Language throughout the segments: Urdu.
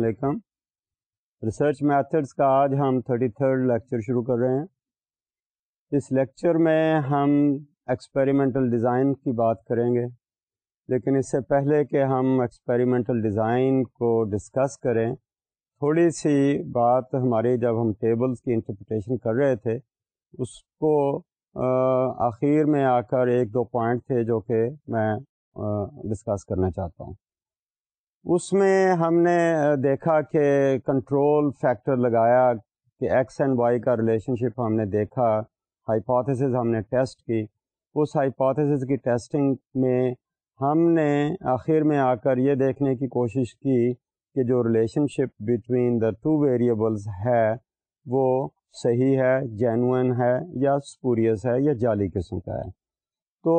علیکم ریسرچ میتھڈس کا آج ہم تھرٹی تھرڈ لیکچر شروع کر رہے ہیں اس لیکچر میں ہم ایکسپیریمنٹل ڈیزائن کی بات کریں گے لیکن اس سے پہلے کہ ہم ایکسپیریمنٹل ڈیزائن کو ڈسکس کریں تھوڑی سی بات ہماری جب ہم ٹیبلز کی انٹرپریٹیشن کر رہے تھے اس کو آخر میں آ کر ایک دو پوائنٹ تھے جو کہ میں ڈسکس کرنا چاہتا ہوں اس میں ہم نے دیکھا کہ کنٹرول فیکٹر لگایا کہ ایکس اینڈ وائی کا ریلیشن شپ ہم نے دیکھا ہائپوتھسز ہم نے ٹیسٹ کی اس ہائپوتھسز کی ٹیسٹنگ میں ہم نے آخر میں آ کر یہ دیکھنے کی کوشش کی کہ جو relationship between the two variables ہے وہ صحیح ہے جینوئن ہے یا سپوریس ہے یا جعلی قسم کا ہے تو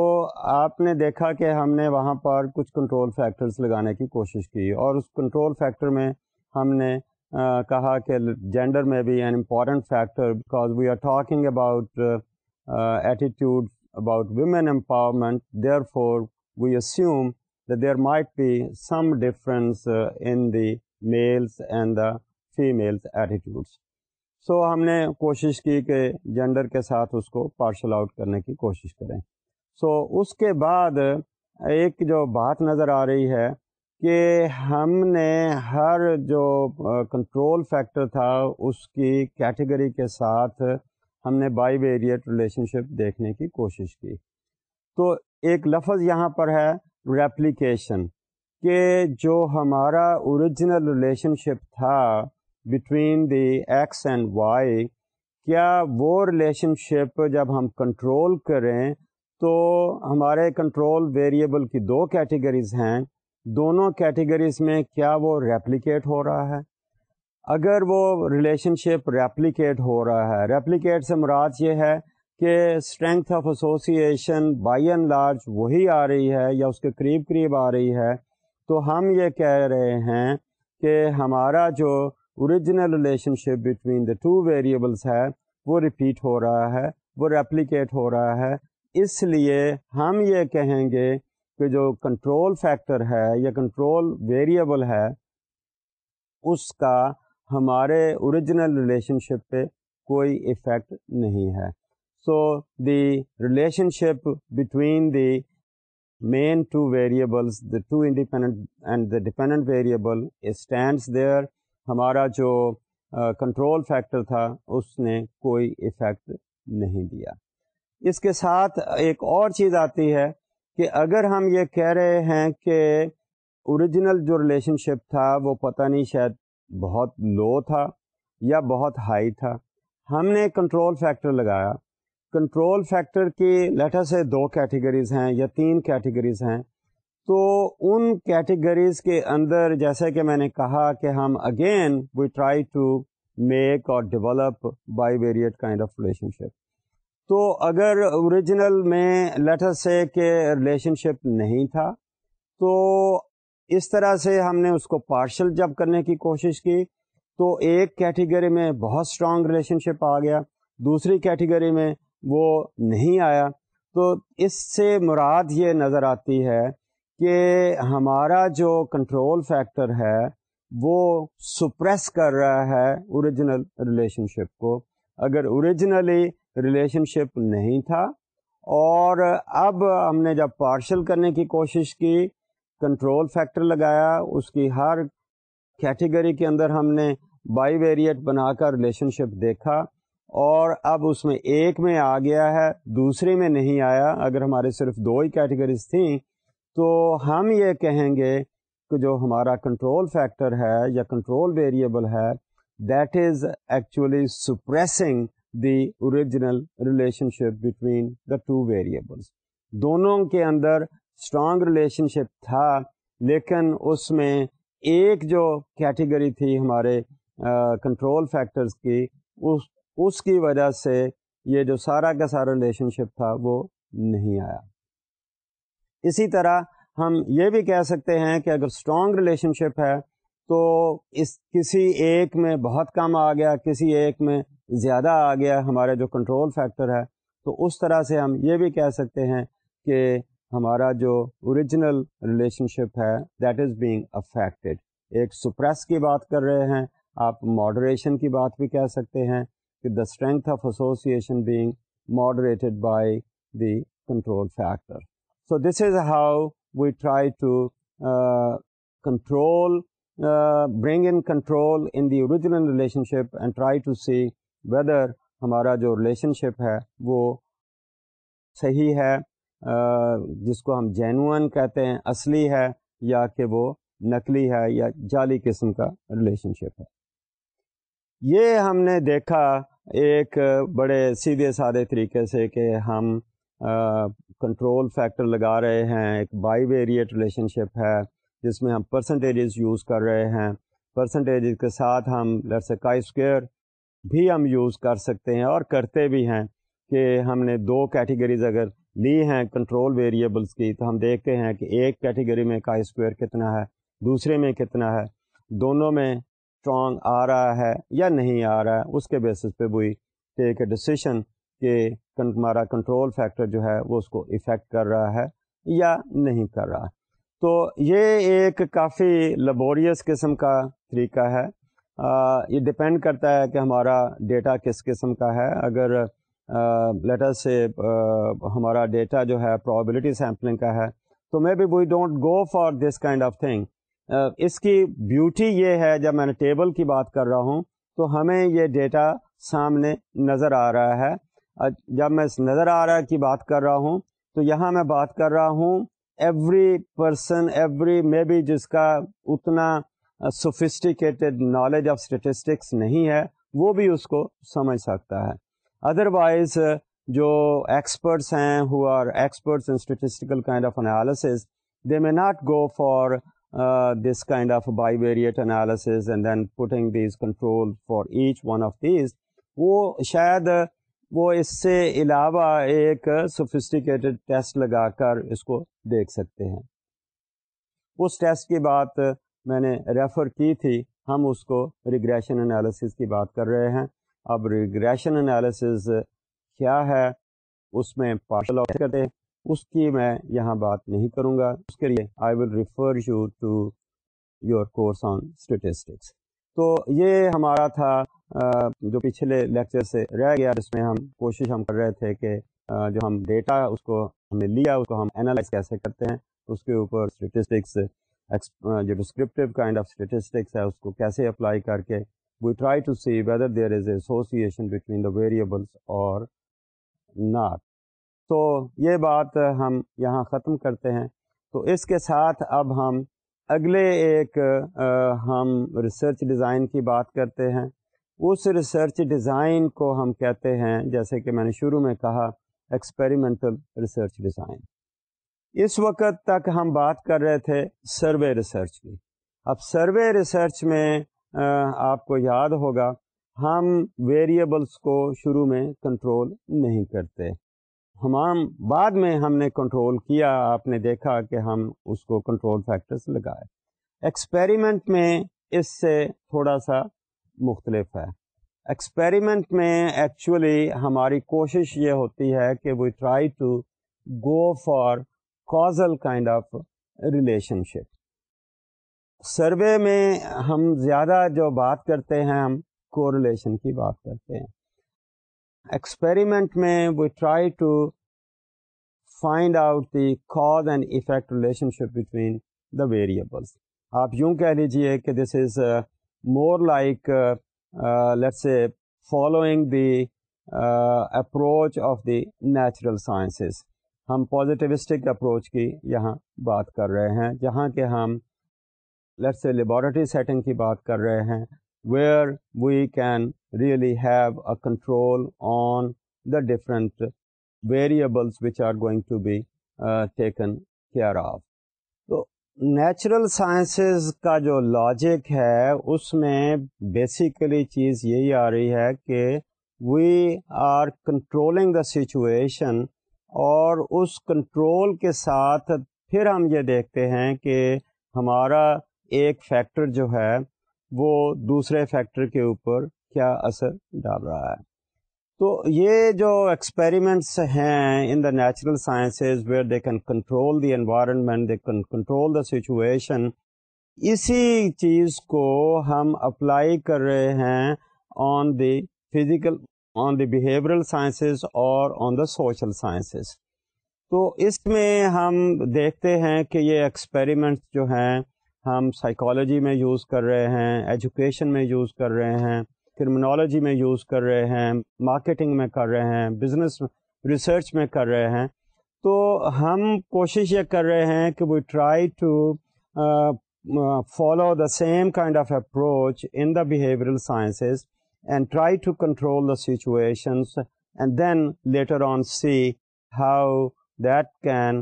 آپ نے دیکھا کہ ہم نے وہاں پر کچھ کنٹرول فیکٹرز لگانے کی کوشش کی اور اس کنٹرول فیکٹر میں ہم نے کہا کہ جینڈر میں بھی an important factor because we are talking about attitude about women empowerment therefore we assume there might be some difference in the males and the females attitudes so ہم نے کوشش کی کہ جینڈر کے ساتھ اس کو پارشل آؤٹ کرنے کی کوشش کریں سو اس کے بعد ایک جو بات نظر آ رہی ہے کہ ہم نے ہر جو کنٹرول فیکٹر تھا اس کی کیٹیگری کے ساتھ ہم نے بائی ویریٹ ریلیشن شپ دیکھنے کی کوشش کی تو ایک لفظ یہاں پر ہے ریپلیکیشن کہ جو ہمارا اوریجنل ریلیشن شپ تھا between the X and Y کیا وہ ریلیشن شپ جب ہم کنٹرول کریں تو ہمارے کنٹرول ویریبل کی دو کیٹیگریز ہیں دونوں کیٹیگریز میں کیا وہ ریپلیکیٹ ہو رہا ہے اگر وہ ریلیشن شپ ریپلیکیٹ ہو رہا ہے ریپلیکیٹ سے مراد یہ ہے کہ strength of association by and large وہی آ رہی ہے یا اس کے قریب قریب آ رہی ہے تو ہم یہ کہہ رہے ہیں کہ ہمارا جو original relationship between the two variables ہے وہ ریپیٹ ہو رہا ہے وہ ریپلیکیٹ ہو رہا ہے اس لیے ہم یہ کہیں گے کہ جو کنٹرول فیکٹر ہے یا کنٹرول ویریبل ہے اس کا ہمارے اوریجنل ریلیشن شپ پہ کوئی افیکٹ نہیں ہے so the relationship between the main two variables the two independent and the dependent variable stands there ہمارا جو کنٹرول uh, فیکٹر تھا اس نے کوئی افیکٹ نہیں دیا اس کے ساتھ ایک اور چیز آتی ہے کہ اگر ہم یہ کہہ رہے ہیں کہ اوریجنل جو ریلیشن شپ تھا وہ پتہ نہیں شاید بہت لو تھا یا بہت ہائی تھا ہم نے کنٹرول فیکٹر لگایا کنٹرول فیکٹر کی لیٹر سے دو کیٹیگریز ہیں یا تین کیٹیگریز ہیں تو ان کیٹیگریز کے اندر جیسے کہ میں نے کہا کہ ہم again we try to make اور develop bivariate kind of relationship تو اگر اوریجنل میں لیٹر سے کہ ریلیشن شپ نہیں تھا تو اس طرح سے ہم نے اس کو پارشل جب کرنے کی کوشش کی تو ایک کیٹیگری میں بہت اسٹرانگ ریلیشن شپ آ گیا دوسری کیٹیگری میں وہ نہیں آیا تو اس سے مراد یہ نظر آتی ہے کہ ہمارا جو کنٹرول فیکٹر ہے وہ سپریس کر رہا ہے اوریجنل ریلیشن شپ کو اگر اوریجنلی ریلیشن شپ نہیں تھا اور اب ہم نے جب پارشل کرنے کی کوشش کی کنٹرول فیکٹر لگایا اس کی ہر کیٹیگری کے اندر ہم نے بائی ویریٹ بنا کر ریلیشن شپ دیکھا اور اب اس میں ایک میں آ گیا ہے دوسرے میں نہیں آیا اگر ہمارے صرف دو ہی کیٹیگریز تھیں تو ہم یہ کہیں گے کہ جو ہمارا کنٹرول فیکٹر ہے یا کنٹرول ویریبل ہے that is actually suppressing the original relationship between the two variables دونوں کے اندر اسٹرانگ ریلیشن شپ تھا لیکن اس میں ایک جو کیٹیگری تھی ہمارے کنٹرول فیکٹرز کی اس اس کی وجہ سے یہ جو سارا کا سارا ریلیشن شپ تھا وہ نہیں آیا اسی طرح ہم یہ بھی کہہ سکتے ہیں کہ اگر اسٹرانگ ریلیشن شپ ہے تو اس کسی ایک میں بہت کم آ گیا کسی ایک میں زیادہ آ گیا ہمارے ہمارا جو کنٹرول فیکٹر ہے تو اس طرح سے ہم یہ بھی کہہ سکتے ہیں کہ ہمارا جو اوریجنل ریلیشن شپ ہے دیٹ از بینگ افیکٹڈ ایک سپریس کی بات کر رہے ہیں آپ ماڈریشن کی بات بھی کہہ سکتے ہیں کہ the strength of association being moderated by the control factor so this is how we try to control bring in control in the original relationship and try to see whether ہمارا جو ریلیشن شپ ہے وہ صحیح ہے جس کو ہم جینون کہتے ہیں اصلی ہے یا کہ وہ نقلی ہے یا جعلی قسم کا ریلیشن شپ ہے یہ ہم نے دیکھا ایک بڑے سیدھے سادھے طریقے سے کہ ہم کنٹرول فیکٹر لگا رہے ہیں ایک بائی ویریٹ ریلیشن شپ ہے جس میں ہم پرسنٹیجز یوز کر رہے ہیں پرسنٹیجز کے ساتھ ہم لرسکائی اسکیئر بھی ہم یوز کر سکتے ہیں اور کرتے بھی ہیں کہ ہم نے دو کیٹیگریز اگر لی ہیں کنٹرول ویریبلس کی تو ہم دیکھتے ہیں کہ ایک کیٹیگری میں کا اسکوئر کتنا ہے دوسرے میں کتنا ہے دونوں میں اسٹرانگ آ رہا ہے یا نہیں آ رہا ہے اس کے بیسس پہ وہی ٹیک اے ڈسیشن کہ ہمارا کنٹرول فیکٹر جو ہے وہ اس کو افیکٹ کر رہا ہے یا نہیں کر رہا تو یہ ایک کافی لیبوریس قسم کا طریقہ ہے یہ ڈپینڈ کرتا ہے کہ ہمارا ڈیٹا کس قسم کا ہے اگر لیٹر سے ہمارا ڈیٹا جو ہے پرابلٹی سیمپلنگ کا ہے تو maybe we don't go for this kind of thing اس کی بیوٹی یہ ہے جب میں نے ٹیبل کی بات کر رہا ہوں تو ہمیں یہ ڈیٹا سامنے نظر آ رہا ہے جب میں اس نظر آ رہا کی بات کر رہا ہوں تو یہاں میں بات کر رہا ہوں every person every may be جس کا اتنا سوفسٹیکیٹڈ نالج آف اسٹیٹسٹکس نہیں ہے وہ بھی اس کو سمجھ سکتا ہے ادروائز جو ایکسپرٹس ہیں who are experts in statistical kind of they may not go for this kind of bivariate analysis and then putting these control for each one of these وہ شاید وہ اس سے علاوہ ایک سوفسٹیکیٹڈ ٹیسٹ لگا کر اس کو دیکھ سکتے ہیں اس ٹیسٹ کی بات میں نے ریفر کی تھی ہم اس کو ریگریشن انالیسز کی بات کر رہے ہیں اب ریگریشن انالیسز کیا ہے اس میں پارشل کرتے اس کی میں یہاں بات نہیں کروں گا اس کے لیے I will refer you to your course on statistics تو یہ ہمارا تھا جو پچھلے لیکچر سے رہ گیا جس میں ہم کوشش ہم کر رہے تھے کہ جو ہم ڈیٹا اس کو ہم نے لیا اس کو ہم انالائز کیسے کرتے ہیں اس کے اوپر اسٹیٹسٹکس جو ڈسکرپٹیو کائنڈ آف اسٹیٹسٹکس ہے اس کو کیسے اپلائی کر کے we try to see whether there is association between the variables اور ناٹ تو یہ بات ہم یہاں ختم کرتے ہیں تو اس کے ساتھ اب ہم اگلے ایک ہم ریسرچ ڈیزائن کی بات کرتے ہیں اس ریسرچ ڈیزائن کو ہم کہتے ہیں جیسے کہ میں نے شروع میں کہا ایکسپیریمنٹل ریسرچ ڈیزائن اس وقت تک ہم بات کر رہے تھے سروے ریسرچ کی اب سروے ریسرچ میں آپ کو یاد ہوگا ہم ویریبلس کو شروع میں کنٹرول نہیں کرتے ہمام بعد میں ہم نے کنٹرول کیا آپ نے دیکھا کہ ہم اس کو کنٹرول فیکٹرس لگائے ایکسپیریمنٹ میں اس سے تھوڑا سا مختلف ہے ایکسپیریمنٹ میں ایکچولی ہماری کوشش یہ ہوتی ہے کہ we try to go for causal kind of relationship survey میں ہم زیادہ جو بات کرتے ہیں ہم کو ریلیشن کی بات کرتے ہیں ایکسپیریمنٹ میں we try to find out the cause and effect relationship between the variables آپ یوں کہہ لیجیے کہ this is more like let's following the approach of the natural sciences ہم پازیٹیوسٹک اپروچ کی یہاں بات کر رہے ہیں جہاں کہ ہم لیٹ سے لیبورٹری سیٹنگ کی بات کر رہے ہیں where we can really have a control on the different variables which are going to be taken care of تو نیچرل سائنسز کا جو لاجک ہے اس میں بیسیکلی چیز یہی آ رہی ہے کہ we are controlling the situation اور اس کنٹرول کے ساتھ پھر ہم یہ دیکھتے ہیں کہ ہمارا ایک فیکٹر جو ہے وہ دوسرے فیکٹر کے اوپر کیا اثر ڈال رہا ہے تو یہ جو ایکسپیریمنٹس ہیں in the natural sciences where they can control the environment they can control the situation اسی چیز کو ہم اپلائی کر رہے ہیں on the physical on the behavioural sciences اور آن دا سوشل سائنسز تو اس میں ہم دیکھتے ہیں کہ یہ ایکسپیریمنٹس جو ہیں ہم سائیکالوجی میں یوز کر رہے ہیں ایجوکیشن میں یوز کر رہے ہیں کرمنالوجی میں یوز کر رہے ہیں مارکیٹنگ میں کر رہے ہیں بزنس ریسرچ میں کر رہے ہیں تو ہم کوشش یہ کر رہے ہیں کہ we try to follow the same kind of approach in the behavioural sciences and try to control how that can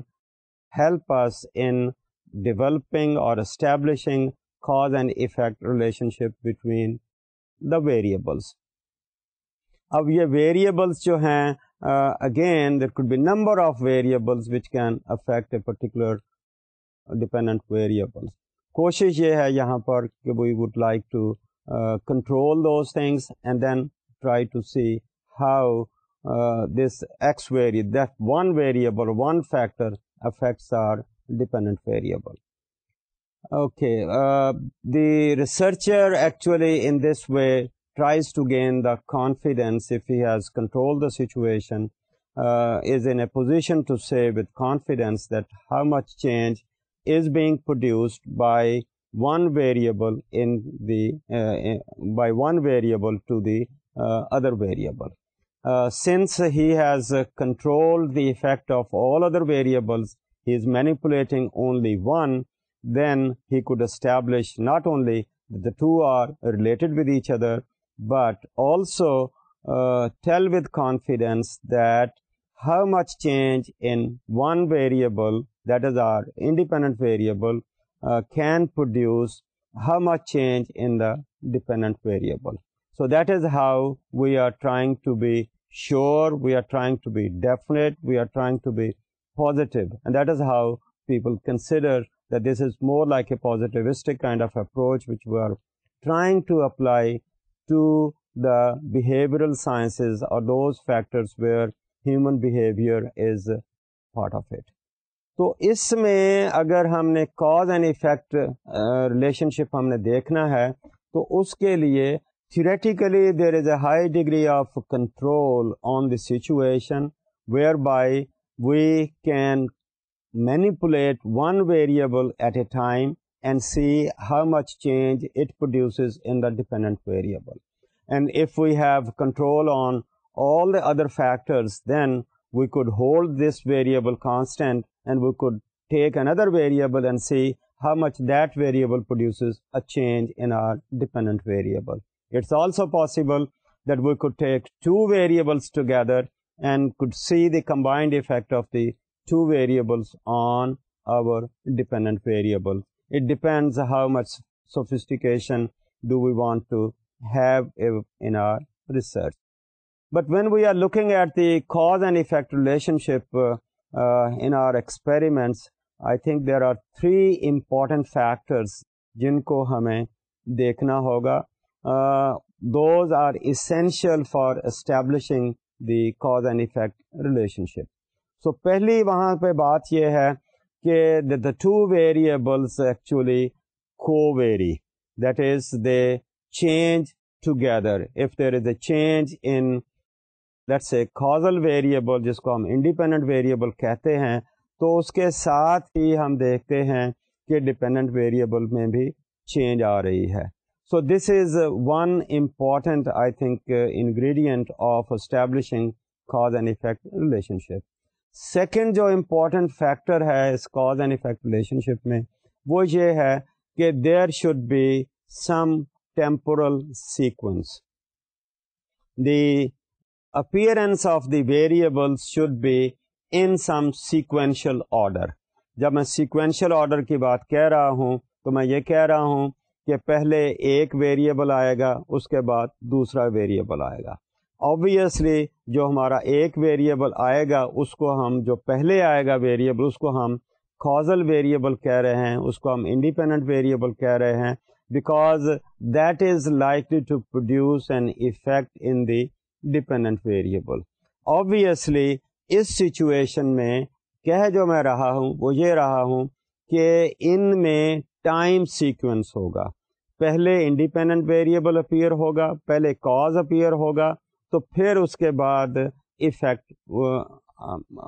help in developing اور establishing cause and effect relationship between the variables اب یہ ویریبلس جو ہیں again of variables which can affect particular dependent variables کوشش یہ ہے یہاں پر کہ we would like to Uh, control those things, and then try to see how uh, this X variable, that one variable, one factor, affects our dependent variable. Okay, uh, the researcher actually in this way tries to gain the confidence. If he has controlled the situation, is in a position to say with confidence that how much change is being produced by one variable in the uh, by one variable to the uh, other variable. Uh, since he has controlled the effect of all other variables, he is manipulating only one, then he could establish not only that the two are related with each other, but also tell with confidence that how much change in one variable, that is our independent variable, uh, can produce how much change in the dependent variable. So that is how we are trying to be sure, we are trying to be definite, we are trying to be positive, and that is how people consider that this is more like a positivistic kind of approach which we are trying to apply to the behavioral sciences or those factors where human behavior is part of it. تو اس میں اگر ہم نے cause and effect relationship ہم نے دیکھنا ہے تو اس کے لیے theoretically there is a high degree of control on the situation whereby we can manipulate one variable at a time and see how much change it produces in the dependent variable and if we have control on all the other factors then we could hold this variable constant and we could take another variable and see how much that variable produces a change in our dependent variable. It's also possible that we could take two variables together and could see the combined effect of the two variables on our dependent variable. It depends how much sophistication do we want to have in our research. But when we are looking at the cause and effect relationship in experiment I think there are three important factors جن کو ہمیں دیکھنا ہوگا those are essential for establishing the cause and effect relationship so پہلی وہاں پہ بات یہ ہے کہ the two variables actually covary that is they change together if there is a change in let's a causal variable جس کو ہم انڈیپینڈنٹ ویریبل کہتے ہیں تو اس کے ساتھ ہی ہم دیکھتے ہیں کہ ڈپینڈنٹ ویریبل میں بھی چینج آ رہی ہے so this is one important I think ingredient of establishing cause and effect relationship second جو امپورٹنٹ فیکٹر ہے اس cause and effect relationship میں وہ یہ ہے کہ there should be some temporal sequence the appearance of the variable should be in some sequential order جب میں سیکوینشل آڈر کی بات کہہ رہا ہوں تو میں یہ کہہ رہا ہوں کہ پہلے ایک ویریبل آئے گا اس کے بعد دوسرا ویریبل آئے گا آبویسلی جو ہمارا ایک ویریبل آئے گا اس کو ہم جو پہلے آئے گا ویریبل اس کو ہم کازل ویریبل کہہ رہے ہیں اس کو ہم انڈیپینڈنٹ ویریبل کہہ رہے ہیں because that is likely to produce an effect in the dependent variable obviously us situation میں کہہ جو میں رہا ہوں وہ یہ رہا ہوں کہ ان میں ٹائم سیکوینس ہوگا پہلے انڈیپینڈنٹ ویریبل اپیئر ہوگا پہلے کاز اپیئر ہوگا تو پھر اس کے بعد افیکٹ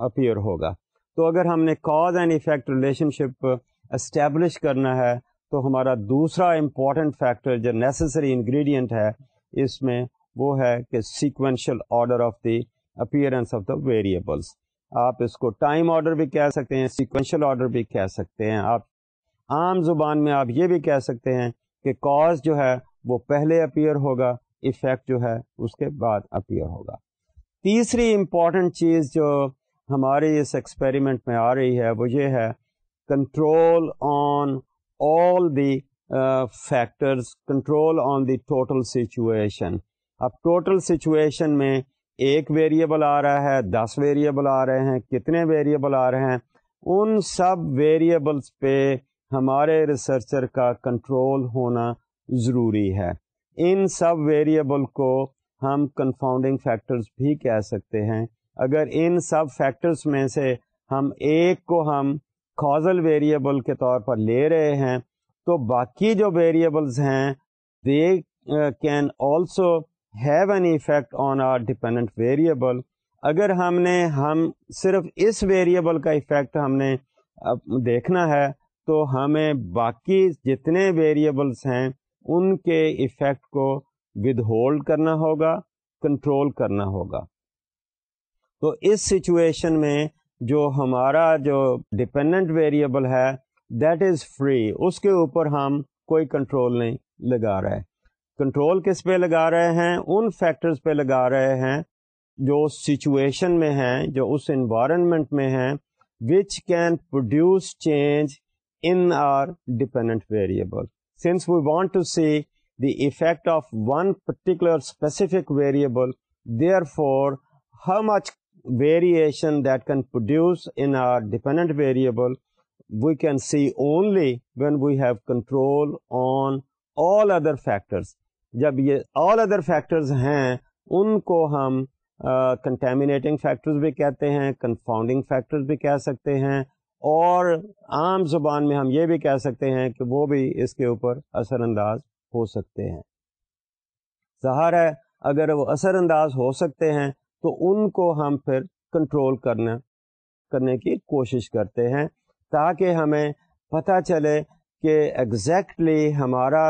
اپیئر ہوگا تو اگر ہم نے cause and effect relationship establish کرنا ہے تو ہمارا دوسرا امپورٹنٹ فیکٹر جو نیسسری انگریڈینٹ ہے اس میں وہ ہے کہ sequential order of the appearance of the variables آپ اس کو ٹائم آرڈر بھی کہہ سکتے ہیں سیکوینشل آرڈر بھی کہہ سکتے ہیں آپ عام زبان میں آپ یہ بھی کہہ سکتے ہیں کہ کاز جو ہے وہ پہلے اپیئر ہوگا افیکٹ جو ہے اس کے بعد اپیئر ہوگا تیسری امپورٹنٹ چیز جو ہماری اس ایکسپیریمنٹ میں آ رہی ہے وہ یہ ہے control on all the factors control on the total situation اب ٹوٹل سچویشن میں ایک ویریبل آ رہا ہے دس ویریبل آ رہے ہیں کتنے ویریبل آ رہے ہیں ان سب ویریبلس پہ ہمارے ریسرچر کا کنٹرول ہونا ضروری ہے ان سب ویریبل کو ہم کنفاؤنڈنگ فیکٹرز بھی کہہ سکتے ہیں اگر ان سب فیکٹرز میں سے ہم ایک کو ہم کازل ویریبل کے طور پر لے رہے ہیں تو باقی جو ویریبلز ہیں they can also have an effect on our dependent variable اگر ہم نے ہم صرف اس ویریبل کا افیکٹ ہم نے دیکھنا ہے تو ہمیں باقی جتنے ویریبلس ہیں ان کے افیکٹ کو ود ہولڈ کرنا ہوگا کنٹرول کرنا ہوگا تو اس سچویشن میں جو ہمارا جو ڈپینڈنٹ ویریبل ہے دیٹ از فری اس کے اوپر ہم کوئی کنٹرول نہیں لگا رہے کنٹرول کس پہ لگا رہے ہیں ان فیکٹرز پہ لگا رہے ہیں جو سچویشن میں ہیں جو اس انوائرمنٹ میں ہیں which can produce change in our dependent variable since we want to see the effect of one particular specific variable therefore how much variation that can produce in our dependent variable we can see only when we have control on all other factors جب یہ آل ادر فیکٹرز ہیں ان کو ہم کنٹیمنیٹنگ فیکٹرز بھی کہتے ہیں کنفاؤنڈنگ فیکٹرز بھی کہہ سکتے ہیں اور عام زبان میں ہم یہ بھی کہہ سکتے ہیں کہ وہ بھی اس کے اوپر اثر انداز ہو سکتے ہیں ظاہر ہے اگر وہ اثر انداز ہو سکتے ہیں تو ان کو ہم پھر کنٹرول کرنا کرنے کی کوشش کرتے ہیں تاکہ ہمیں پتہ چلے کہ ایگزیکٹلی exactly ہمارا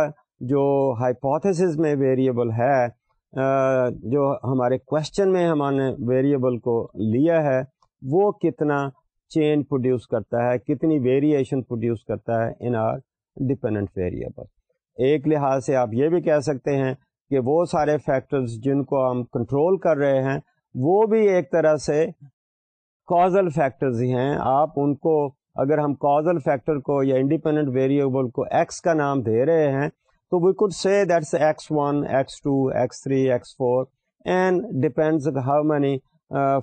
جو ہائپوتھس میں ویریبل ہے جو ہمارے کوشچن میں ہم نے ویریبل کو لیا ہے وہ کتنا چینج پروڈیوس کرتا ہے کتنی ویریشن پروڈیوس کرتا ہے ان آر ڈیپینڈنٹ ویریبل ایک لحاظ سے آپ یہ بھی کہہ سکتے ہیں کہ وہ سارے فیکٹرز جن کو ہم کنٹرول کر رہے ہیں وہ بھی ایک طرح سے کازل فیکٹرز ہی ہیں آپ ان کو اگر ہم کازل فیکٹر کو یا انڈیپینڈنٹ ویریبل کو ایکس کا نام دے رہے ہیں تو وی کوڈ سے that's X one X two X three X four and depends how many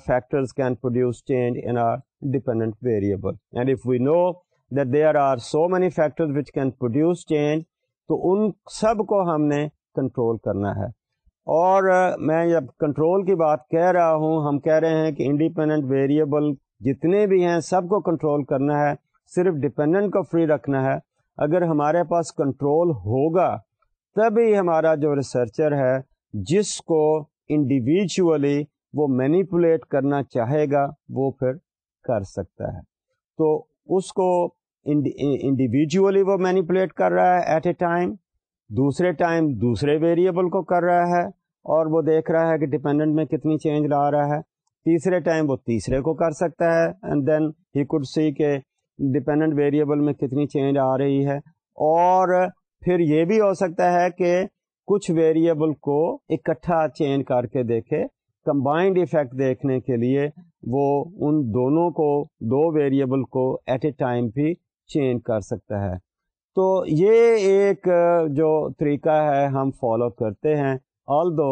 factors can produce change in our dependent variable and if we know that there are so many factors which can produce change تو ان سب کو ہم نے کنٹرول کرنا ہے اور uh, میں جب کنٹرول کی بات کہہ رہا ہوں ہم کہہ رہے ہیں کہ انڈیپینڈنٹ ویریبل جتنے بھی ہیں سب کو کنٹرول کرنا ہے صرف ڈپینڈنٹ کو فری رکھنا ہے اگر ہمارے پاس کنٹرول ہوگا تبھی ہمارا جو ریسرچر ہے جس کو انڈیویجولی وہ مینیپولیٹ کرنا چاہے گا وہ پھر کر سکتا ہے تو اس کو انڈیویجولی وہ مینیپولیٹ کر رہا ہے ایٹ اے ٹائم دوسرے ٹائم دوسرے ویریبل کو کر رہا ہے اور وہ دیکھ رہا ہے کہ ڈپینڈنٹ میں کتنی چینج لا رہا ہے تیسرے ٹائم وہ تیسرے کو کر سکتا ہے اینڈ دین ہی سی کہ ڈپینڈنٹ ویریبل میں کتنی چینج آ رہی ہے اور پھر یہ بھی ہو سکتا ہے کہ کچھ ویریبل کو اکٹھا چینج کر کے دیکھے کمبائنڈ ایفیکٹ دیکھنے کے لیے وہ ان دونوں کو دو ویریبل کو ایٹ اے ٹائم بھی چینج کر سکتا ہے تو یہ ایک جو طریقہ ہے ہم فالو کرتے ہیں although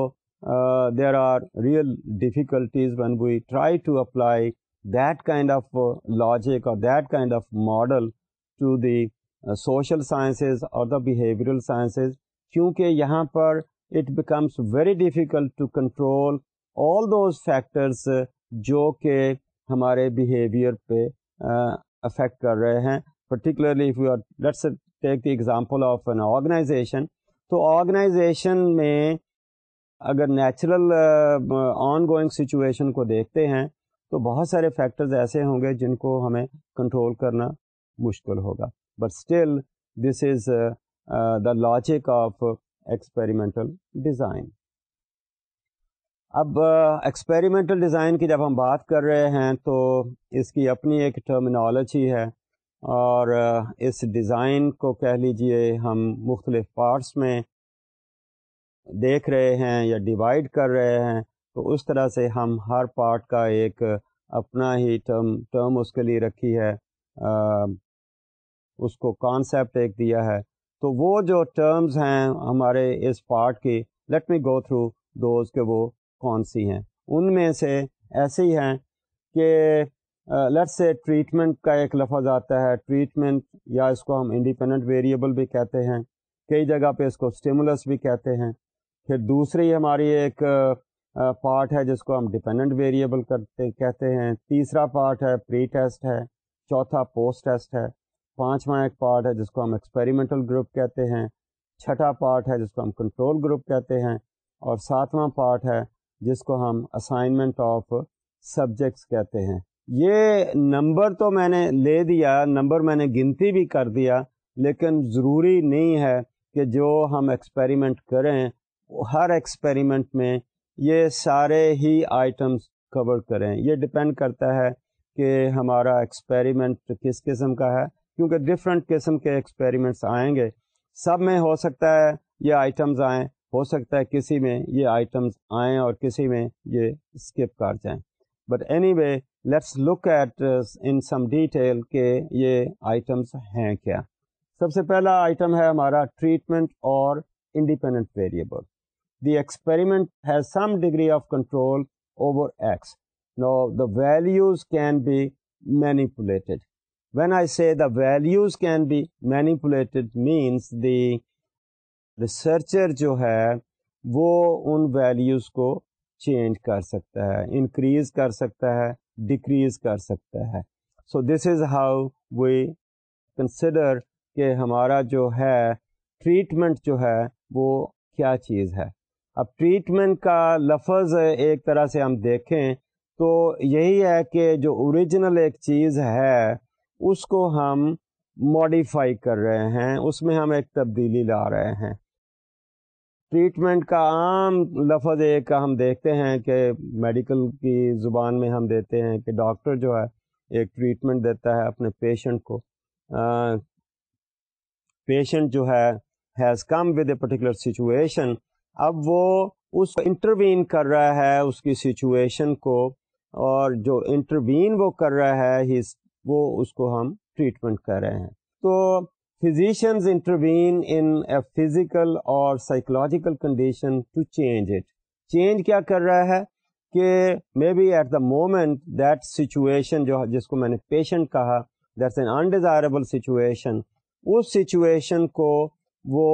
there are real difficulties when we try to apply that kind of logic اور that kind of model to the social sciences اور دی بیہیویئرل سائنسز کیونکہ یہاں پر it becomes very difficult to control all those factors جو کہ ہمارے بیہیویئر پہ افیکٹ کر رہے ہیں particularly let's take the example of an organisation تو آرگنائزیشن میں اگر نیچرل آن گوئنگ سچویشن کو دیکھتے ہیں تو بہت سارے فیکٹرز ایسے ہوں گے جن کو ہمیں کنٹرول کرنا مشکل ہوگا but still this is the logic of experimental design اب ایکسپیریمنٹل uh, ڈیزائن کی جب ہم بات کر رہے ہیں تو اس کی اپنی ایک ٹرمینالوجی ہے اور uh, اس ڈیزائن کو کہہ لیجئے ہم مختلف پارٹس میں دیکھ رہے ہیں یا ڈیوائڈ کر رہے ہیں تو اس طرح سے ہم ہر پارٹ کا ایک اپنا ہی ٹرم ٹرم اس کے لیے رکھی ہے اس کو کانسیپٹ ایک دیا ہے تو وہ جو ٹرمز ہیں ہمارے اس پارٹ کی let me go through those کہ وہ کون سی ہیں ان میں سے ایسی ہیں کہ لیٹ سے ٹریٹمنٹ کا ایک لفظ آتا ہے ٹریٹمنٹ یا اس کو ہم انڈیپینڈنٹ ویریبل بھی کہتے ہیں کئی جگہ پہ اس کو اسٹیمولس بھی کہتے ہیں پھر دوسری ہماری ایک پارٹ ہے جس کو ہم ڈپینڈنٹ ویریبل کرتے کہتے ہیں تیسرا پارٹ ہے پری ٹیسٹ ہے چوتھا پوسٹ ٹیسٹ ہے پانچواں ایک پارٹ ہے جس کو ہم ایکسپیریمنٹل گروپ کہتے ہیں چھٹا پارٹ ہے جس کو ہم کنٹرول گروپ کہتے ہیں اور ساتواں پارٹ ہے جس کو ہم اسائنمنٹ آف سبجیکٹس کہتے ہیں یہ نمبر تو میں نے لے دیا نمبر میں نے گنتی بھی کر دیا لیکن ضروری نہیں ہے کہ جو ہم ایکسپیریمنٹ کریں ہر ایکسپیریمنٹ میں یہ سارے ہی آئٹمس کور کریں یہ ڈپینڈ کرتا ہے کہ ہمارا ایکسپیریمنٹ کس قسم کا ہے کیونکہ ڈفرینٹ قسم کے ایکسپیریمنٹس آئیں گے سب میں ہو سکتا ہے یہ آئٹمز آئیں ہو سکتا ہے کسی میں یہ آئٹمز آئیں اور کسی میں یہ اسکپ کر جائیں but anyway let's look at in some detail کہ یہ آئٹمس ہیں کیا سب سے پہلا آئٹم ہے ہمارا ٹریٹمنٹ اور independent variable the experiment has some degree of control over X no the values can be manipulated when I see the values can be manipulated means the researcher جو ہے وہ ان ویلیوز کو چینج کر سکتا ہے انکریز کر سکتا ہے ڈیکریز کر سکتا ہے so this is how we consider کہ ہمارا جو ہے ٹریٹمنٹ جو ہے وہ کیا چیز ہے اب ٹریٹمنٹ کا لفظ ایک طرح سے ہم دیکھیں تو یہی ہے کہ جو اوریجنل ایک چیز ہے اس کو ہم ماڈیفائی کر رہے ہیں اس میں ہم ایک تبدیلی لا رہے ہیں ٹریٹمنٹ کا عام لفظ ایک ہم دیکھتے ہیں کہ میڈیکل کی زبان میں ہم دیتے ہیں کہ ڈاکٹر جو ہے ایک ٹریٹمنٹ دیتا ہے اپنے پیشنٹ کو پیشنٹ جو ہے has come with a particular situation اب وہ اس انٹروین کر رہا ہے اس کی سچویشن کو اور جو انٹروین وہ کر رہا ہے وہ اس کو ہم ٹریٹمنٹ کر رہے ہیں تو فزیشینز انٹروین ان فزیکل اور psychological condition to change it change کیا کر رہا ہے کہ maybe at the moment that situation جو جس کو میں نے پیشنٹ کہا دیٹس این انڈیزائربل سچویشن اس سچویشن کو وہ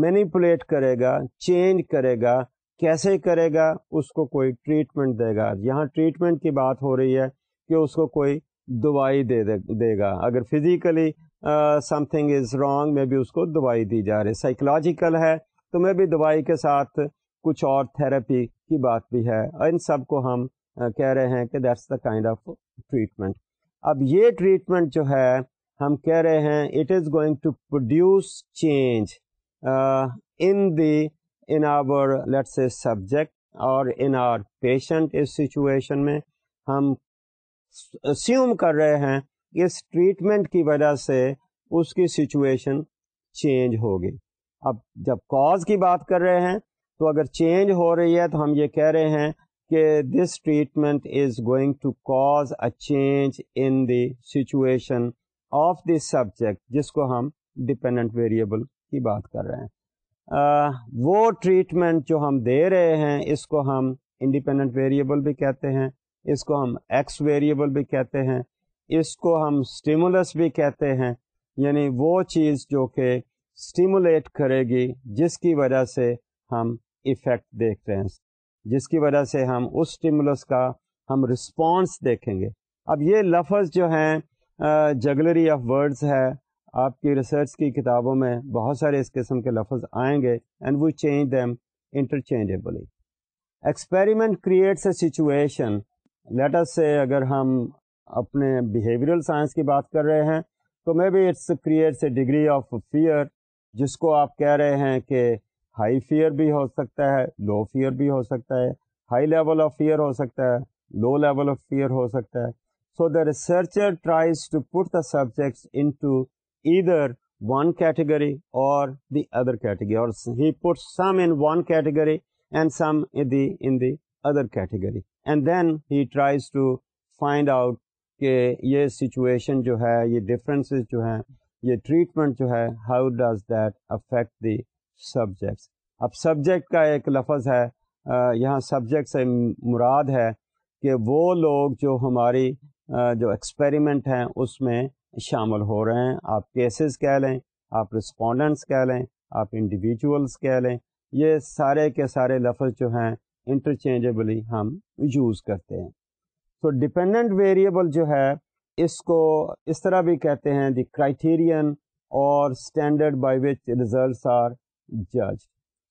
مینیپولیٹ کرے گا چینج کرے گا کیسے کرے گا اس کو کوئی ٹریٹمنٹ دے گا یہاں ٹریٹمنٹ کی بات ہو رہی ہے کہ اس کو کوئی دوائی دے گا اگر physically something is wrong میں بھی اس کو دوائی دی جا رہی سائیکلوجیکل ہے تو میں بھی دوائی کے ساتھ کچھ اور تھیراپی کی بات بھی ہے ان سب کو ہم کہہ رہے ہیں کہ that's the kind of treatment اب یہ ٹریٹمنٹ جو ہے ہم کہہ رہے ہیں it is going to produce change in the its subject اور ان آور پیشنٹ اس سچویشن میں ہم سیوم کر رہے ہیں اس ٹریٹمنٹ کی وجہ سے اس کی سچویشن چینج ہوگی اب جب کاز کی بات کر رہے ہیں تو اگر چینج ہو رہی ہے تو ہم یہ کہہ رہے ہیں کہ this treatment is going to cause a change in the situation of this subject جس کو ہم ڈپینڈنٹ ویریبل کی بات کر رہے ہیں وہ ٹریٹمنٹ جو ہم دے رہے ہیں اس کو ہم انڈیپینڈنٹ ویریبل بھی کہتے ہیں اس کو ہم ایکس ویریبل بھی کہتے ہیں اس کو ہم اسٹیمولس بھی کہتے ہیں یعنی وہ چیز جو کہ اسٹیمولیٹ کرے گی جس کی وجہ سے ہم افیکٹ دیکھ رہے ہیں جس کی وجہ سے ہم اس اسٹیمولس کا ہم رسپانس دیکھیں گے اب یہ لفظ جو ہیں جگلری آف ورڈز ہے آپ کی ریسرچ کی کتابوں میں بہت سارے اس قسم کے لفظ آئیں گے and we change them interchangeably experiment creates a situation later سے اگر ہم اپنے بیہیویئرل سائنس کی بات کر رہے ہیں تو maybe it's creates a degree of fear جس کو آپ کہہ رہے ہیں کہ ہائی فیئر بھی ہو سکتا ہے لو فیئر بھی ہو سکتا ہے ہائی لیول آف فیئر ہو سکتا ہے لو لیول آف فیئر ہو سکتا ہے so the researcher tries to put the subjects in two either one category اور دی ادر کیٹیگری اور he put some in one category and some the in the other category and then he tries to find out کہ یہ سچویشن جو ہے یہ ڈفرینسز جو ہیں یہ ٹریٹمنٹ جو ہے how does that affect the subjects اب سبجیکٹ کا ایک لفظ ہے یہاں سبجیکٹ سے مراد ہے کہ وہ لوگ جو ہماری جو ایکسپیریمنٹ ہیں اس میں شامل ہو رہے ہیں آپ کیسز کہہ لیں آپ رسپونڈنٹس کہہ لیں آپ انڈیویجولس کہہ لیں یہ سارے کے سارے لفظ جو ہیں انٹرچینجبلی ہم یوز کرتے ہیں تو ڈپینڈنٹ ویریبل جو ہے اس کو اس طرح بھی کہتے ہیں دی کرائیٹیرین اور standard by which results are جج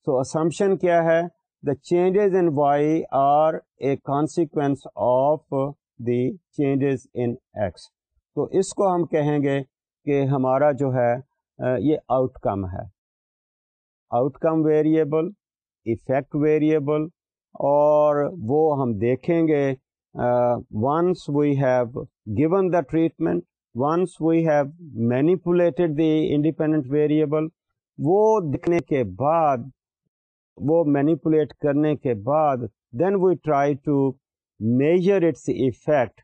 سو اسمپشن کیا ہے the changes in Y are a consequence of the changes in X تو اس کو ہم کہیں گے کہ ہمارا جو ہے یہ آؤٹ کم ہے outcome variable effect variable اور وہ ہم دیکھیں گے once we have given the treatment once we have manipulated the independent variable وہ دکھنے کے بعد وہ مینیپولیٹ کرنے کے بعد then we try to measure its effect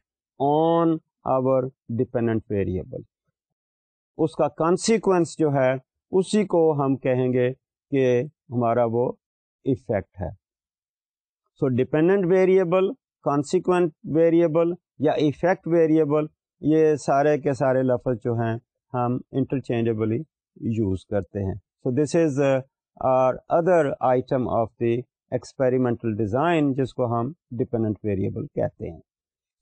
on our dependent variable اس کا کانسیکوینس جو ہے اسی کو ہم کہیں گے کہ ہمارا وہ افیکٹ ہے so dependent variable consequent variable یا ایفیکٹ ویریبل یہ سارے کے سارے لفظ جو ہیں ہم انٹرچینجبلی یوز کرتے ہیں so this is our other item of the experimental design جس کو ہم ڈپینڈنٹ ویریبل کہتے ہیں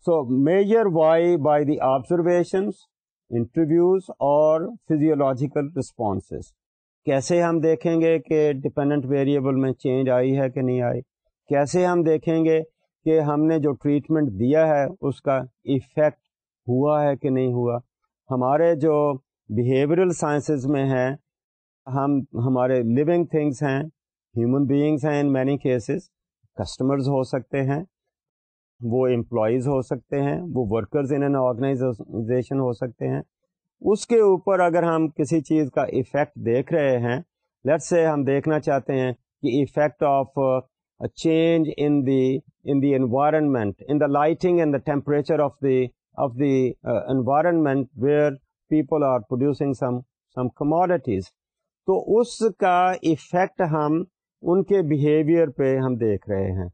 so measure Y by the observations interviews اور فزیولاجیکل رسپانسز کیسے ہم دیکھیں گے کہ ڈپینڈنٹ ویریبل میں چینج آئی ہے کہ نہیں آئی کیسے ہم دیکھیں گے کہ ہم نے جو ٹریٹمنٹ دیا ہے اس کا ایفیکٹ ہوا ہے کہ نہیں ہوا ہمارے جو بیہیورل سائنسز میں ہیں ہم ہمارے لیونگ تھنگس ہیں ہیومن بینگس ہیں ان مینی کیسز کسٹمرز ہو سکتے ہیں وہ امپلائیز ہو سکتے ہیں وہ ورکرز ان این آرگنائزیشن ہو سکتے ہیں اس کے اوپر اگر ہم کسی چیز کا ایفیکٹ دیکھ رہے ہیں لیٹ سے ہم دیکھنا چاہتے ہیں کہ effect of change in the in the environment in the lighting and the temperature of the of the environment where people are producing some some commodities تو اس کا ایفیکٹ ہم ان کے بیہیویئر پہ ہم دیکھ رہے ہیں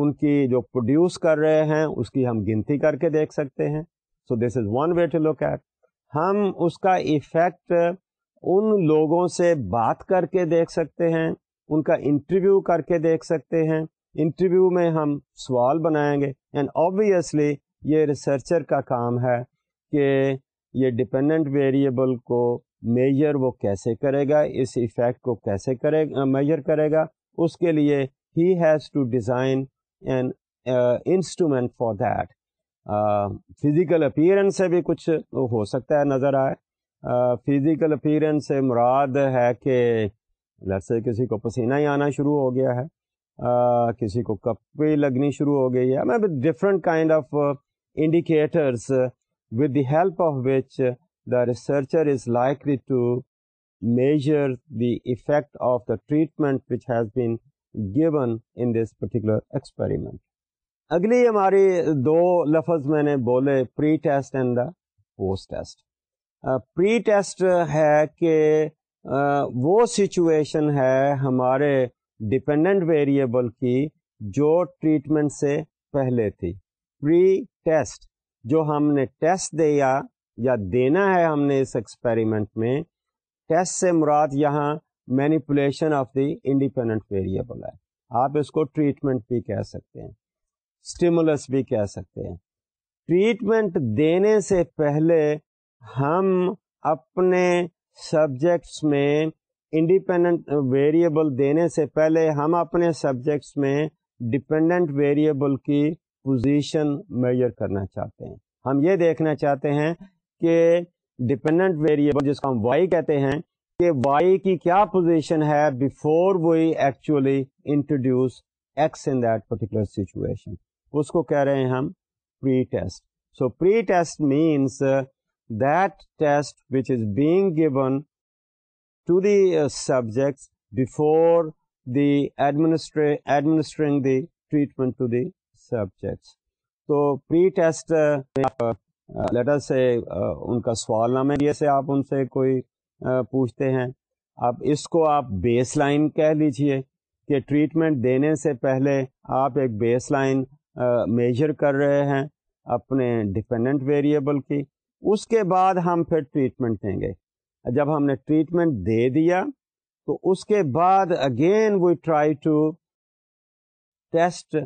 ان کی جو پروڈیوس کر رہے ہیں اس کی ہم گنتی کر کے دیکھ سکتے ہیں so this is one way to look at ہم اس کا ایفیکٹ ان لوگوں سے بات کر کے دیکھ سکتے ہیں ان کا انٹرویو کر کے دیکھ سکتے ہیں انٹرویو میں ہم سوال بنائیں گے اینڈ آبویسلی یہ ریسرچر کا کام ہے کہ یہ ڈپینڈنٹ ویریبل کو میجر وہ کیسے کرے گا اس ایفیکٹ کو کیسے کرے میجر کرے گا اس کے لیے he has to design an instrument for that physical appearance سے بھی کچھ ہو سکتا ہے نظر آئے فزیکل uh, اپیئرنس سے مراد ہے کہ ڈر سے کسی کو پسینہ ہی آنا شروع ہو گیا ہے uh, کسی کو کپڑے لگنی شروع ہو گئی ہے میں different kind of indicators with the help of which the researcher is like to measure the effect of the treatment which has been gone in this particular experiment اگلی ہماری دو لفظ میں نے بولے pre test and the post test pre test ہے کہ uh, وہ سچویشن ہے ہمارے ڈپینڈنٹ ویریبل کی جو ٹریٹمنٹ سے پہلے تھی پری ٹیسٹ جو ہم نے ٹیسٹ دیا یا دینا ہے ہم نے اس ایکسپیریمنٹ میں ٹیسٹ سے مراد یہاں manipulation of the independent variable ہے آپ اس کو ٹریٹمنٹ بھی کہہ سکتے ہیں اسٹیمولس بھی کہہ سکتے ہیں ٹریٹمنٹ دینے سے پہلے ہم اپنے سبجیکٹس میں انڈیپینڈنٹ ویریبل دینے سے پہلے ہم اپنے سبجیکٹس میں ڈپینڈنٹ ویریبل کی پوزیشن میجر کرنا چاہتے ہیں ہم یہ دیکھنا چاہتے ہیں کہ ڈیپینڈنٹ ویریبل جس کو ہم وائی کہتے ہیں کہ وائی کی کیا پوزیشن ہے before we actually introduce X in that particular situation اس کو کہہ رہے ہیں ہم pre test so pre test means that test which is being given to the subjects before the administer administering the treatment to the subjects تو پری ٹیسٹ لیٹر سے ان کا سوال نامہ جیسے آپ ان سے کوئی پوچھتے ہیں اب اس کو آپ بیس لائن کہہ لیجئے کہ ٹریٹمنٹ دینے سے پہلے آپ ایک بیس لائن میجر کر رہے ہیں اپنے ڈپینڈنٹ ویریبل کی اس کے بعد ہم پھر ٹریٹمنٹ دیں گے جب ہم نے ٹریٹمنٹ دے دیا تو اس کے بعد again we try to test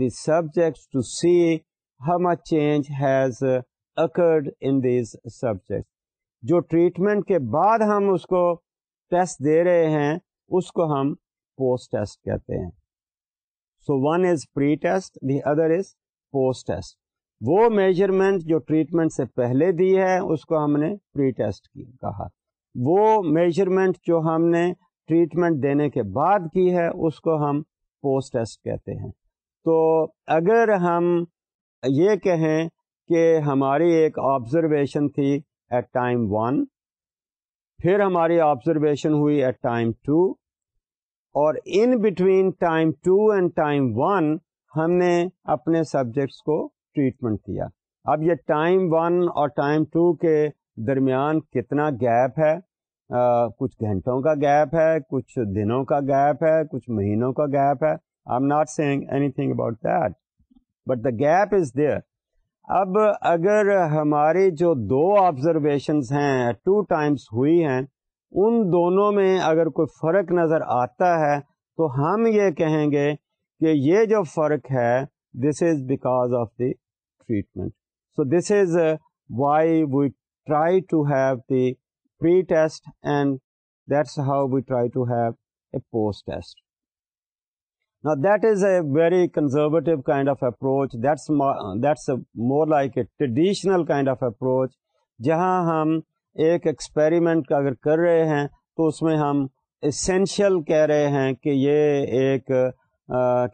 the subject to see ہم change has occurred in these subject جو ٹریٹمنٹ کے بعد ہم اس کو ٹیسٹ دے رہے ہیں اس کو ہم پوسٹ ٹیسٹ کہتے ہیں so one is pre test the other is post test وہ میجرمنٹ جو ٹریٹمنٹ سے پہلے دی ہے اس کو ہم نے پری ٹیسٹ کی کہا وہ میجرمنٹ جو ہم نے ٹریٹمنٹ دینے کے بعد کی ہے اس کو ہم پوسٹ ٹیسٹ کہتے ہیں تو اگر ہم یہ کہیں کہ ہماری ایک آبزرویشن تھی ایٹ ٹائم ون پھر ہماری آبزرویشن ہوئی ایٹ ٹائم ٹو اور in between time two and time one ہم نے اپنے سبجیکٹس کو ٹریٹمنٹ کیا اب یہ ٹائم ون اور ٹائم ٹو کے درمیان کتنا گیپ ہے آ, کچھ گھنٹوں کا گیپ ہے کچھ دنوں کا گیپ ہے کچھ مہینوں کا گیپ ہے I'm not seeing anything about that but the gap is there اب اگر ہماری جو دو آبزرویشنز ہیں ٹو ٹائمز ہوئی ہیں ان دونوں میں اگر کوئی فرق نظر آتا ہے تو ہم یہ کہیں گے کہ یہ جو فرق ہے this is because of the treatment so this is why we try to have the pre test and that's how we try to have a post test that is a very conservative kind of approach that's that's more like a traditional kind of approach جہاں ہم ایک ایکسپیریمنٹ اگر کر رہے ہیں تو اس میں ہم اسینشیل کہہ رہے ہیں کہ یہ ایک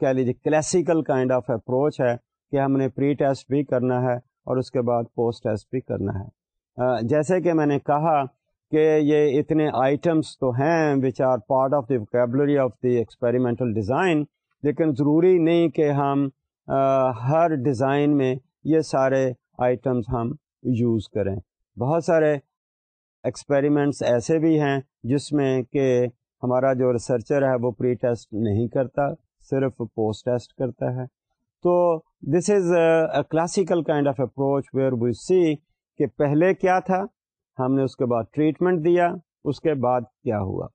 کہہ لیجیے کلاسیکل کائنڈ آف اپروچ ہے کہ ہم نے پری ٹیسٹ بھی کرنا ہے اور اس کے بعد پوسٹ ٹیسٹ بھی کرنا ہے جیسے کہ میں نے کہا کہ یہ اتنے آئٹمس تو ہیں which are part of the vocabulary of the experimental design لیکن ضروری نہیں کہ ہم ہر ڈیزائن میں یہ سارے آئٹمس ہم یوز کریں بہت سارے ایکسپیریمنٹس ایسے بھی ہیں جس میں کہ ہمارا جو ریسرچر ہے وہ پری ٹیسٹ نہیں کرتا صرف پوسٹ ٹیسٹ کرتا ہے تو this is a classical kind of approach where we see کہ پہلے کیا تھا ہم نے اس کے بعد ٹریٹمنٹ دیا اس کے بعد کیا ہوا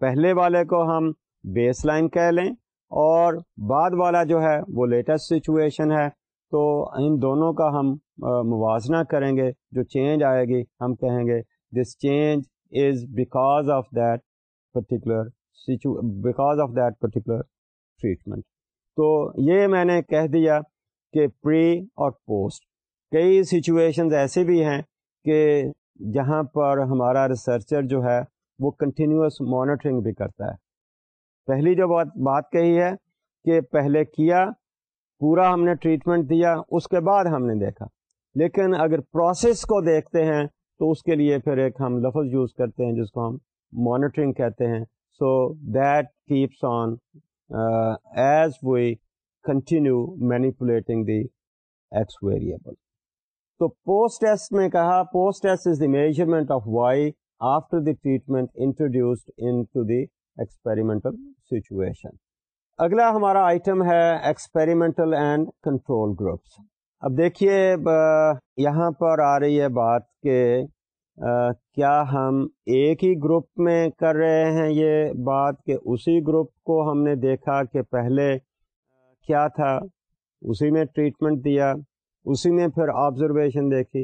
پہلے والے کو ہم بیس لائن کہہ لیں اور بعد والا جو ہے وہ لیٹسٹ سچویشن ہے تو ان دونوں کا ہم موازنہ کریں گے جو چینج آئے گی ہم کہیں گے this change is because of that particular because of that particular treatment تو یہ میں نے کہہ دیا کہ پری اور پوسٹ کئی سچویشنز ایسے بھی ہیں کہ جہاں پر ہمارا ریسرچر جو ہے وہ کنٹینیوس مانیٹرنگ بھی کرتا ہے پہلی جو بات بات کہی ہے کہ پہلے کیا پورا ہم نے ٹریٹمنٹ دیا اس کے بعد ہم نے دیکھا لیکن اگر پروسیس کو دیکھتے ہیں تو اس کے لیے پھر ایک ہم لفظ یوز کرتے ہیں جس کو ہم مانیٹرنگ کہتے ہیں so that keeps on as we continue manipulating the X variable تو پوسٹ ٹیسٹ میں کہا post test is the measurement of Y after the treatment introduced into the experimental situation اگلا ہمارا آئٹم ہے ایکسپیریمنٹل اینڈ کنٹرول گروپس اب دیکھیے یہاں پر آ رہی ہے بات کہ کیا ہم ایک ہی گروپ میں کر رہے ہیں یہ بات کہ اسی گروپ کو ہم نے دیکھا کہ پہلے کیا تھا اسی میں ٹریٹمنٹ دیا اسی میں پھر آبزرویشن دیکھی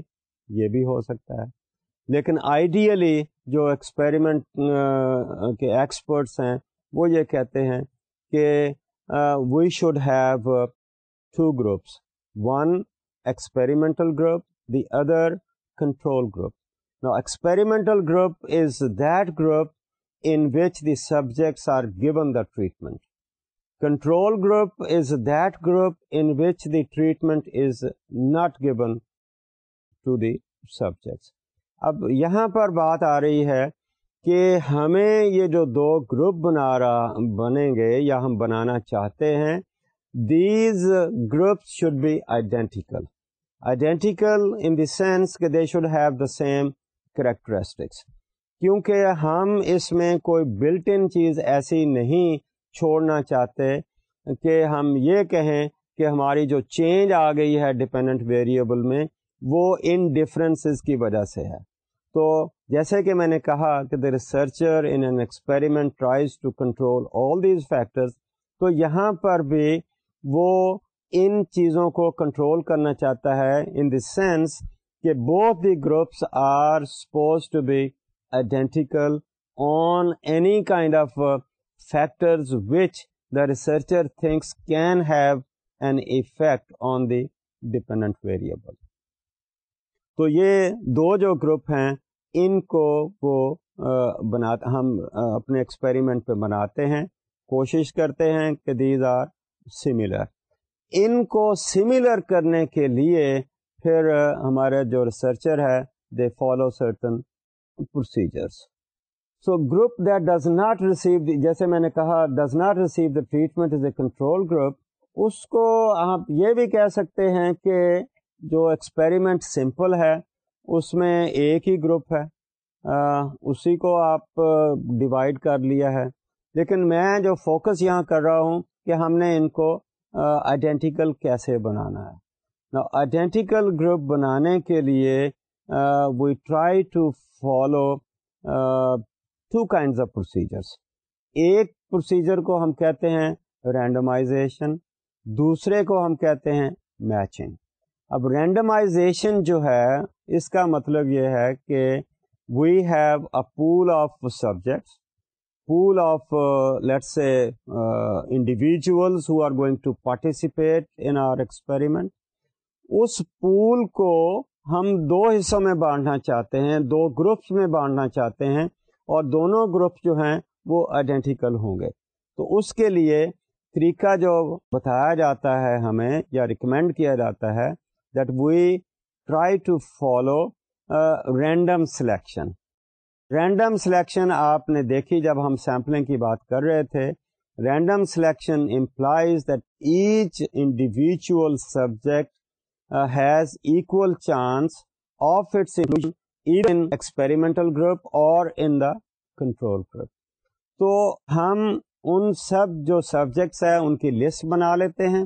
یہ بھی ہو سکتا ہے لیکن آئیڈیلی جو ایکسپیریمنٹ کے ایکسپرٹس ہیں وہ یہ کہتے ہیں کہ we should have two groups one experimental group the other control group نا experimental group is that group in which the subjects are given the treatment control group is that group in which the treatment is not given to the subjects اب یہاں پر بات آ رہی ہے کہ ہمیں یہ جو دو گروپ بنا رہا بنیں گے یا ہم بنانا چاہتے ہیں these groups should be identical identical in the sense کہ they should have the same characteristics کیونکہ ہم اس میں کوئی بلٹ ان چیز ایسی نہیں چھوڑنا چاہتے کہ ہم یہ کہیں کہ ہماری جو چینج آ گئی ہے ڈپینڈنٹ ویریبل میں وہ ان ڈفرینسز کی وجہ سے ہے تو جیسے کہ میں نے کہا کہ the researcher in an experiment tries to control all these factors تو یہاں پر بھی وہ ان چیزوں کو کنٹرول کرنا چاہتا ہے ان دا سینس کہ both the groups are suppose to be identical on any kind of factors which the researcher thinks can have an effect on the dependent variable تو یہ دو جو گروپ ہیں ان کو وہ بنا ہم اپنے ایکسپیریمنٹ پہ بناتے ہیں کوشش کرتے ہیں کہ دیز آر سملر ان کو سملر کرنے کے لیے پھر ہمارے جو ریسرچر ہے they follow certain procedures so group that does not receive جیسے میں نے کہا does not receive the treatment is a control group اس کو آپ یہ بھی کہہ سکتے ہیں کہ جو ایکسپیریمنٹ سمپل ہے اس میں ایک ہی گروپ ہے آ, اسی کو آپ ڈیوائڈ کر لیا ہے لیکن میں جو فوکس یہاں کر رہا ہوں کہ ہم نے ان کو آئیڈینٹیکل کیسے بنانا ہے آئیڈینٹیکل گروپ بنانے کے لیے we try to follow two kinds of procedures ایک پروسیجر کو ہم کہتے ہیں رینڈمائزیشن دوسرے کو ہم کہتے ہیں میچنگ اب رینڈمائزیشن جو ہے اس کا مطلب یہ ہے کہ we have a pool of subjects pool of let's a individuals who are going to participate in our experiment us pool کو ہم دو حصوں میں بانٹنا چاہتے ہیں دو گروپس میں بانٹنا چاہتے ہیں اور دونوں گروپ جو ہیں وہ آئیڈینٹیکل ہوں گے تو اس کے لیے طریقہ جو بتایا جاتا ہے ہمیں یا ریکمینڈ کیا جاتا ہے رینڈم سلیکشن رینڈم سلیکشن آپ نے دیکھی جب ہم سیمپلنگ کی بات کر رہے تھے random selection employees that each دل subject has equal chance of its in experimental group اور ان دا کنٹرول گروپ تو ہم ان سب جو سبجیکٹس ہیں ان کی لسٹ بنا لیتے ہیں